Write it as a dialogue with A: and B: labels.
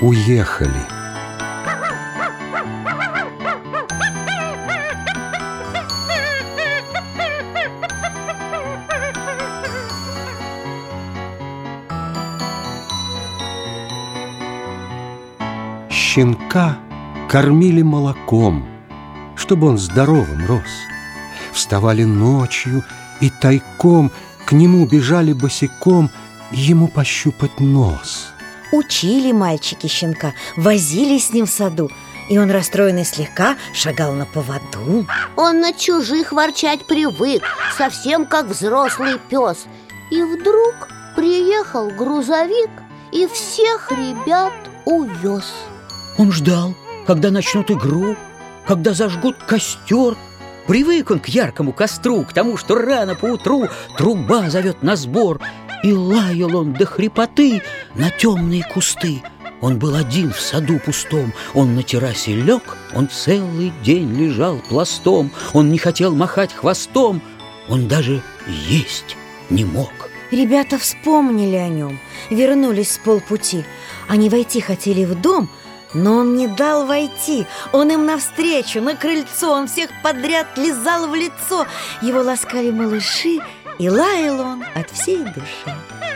A: уехали. Щенка кормили молоком, чтобы он здоровым рос. Вставали ночью и тайком к нему бежали босиком ему пощупать нос.
B: Учили мальчики щенка, возили с ним в саду, и он, расстроенный слегка, шагал на поводу.
C: Он на чужих ворчать привык, совсем как взрослый пес. И вдруг приехал грузовик и всех ребят увез.
D: Он ждал, когда начнут игру, когда зажгут костер. Привык он к яркому костру, к тому, что рано поутру труба зовет на сбор. И лаял он до хрипоты на темные кусты. Он был один в саду пустом, он на террасе лег, он целый день лежал пластом, он не хотел махать хвостом, он даже есть не мог.
B: Ребята вспомнили о нем, вернулись с полпути. Они войти хотели в дом, но он не дал войти. Он им навстречу, на крыльцо, он всех подряд лизал в лицо. Его ласкали малыши, и лаял он от всей души.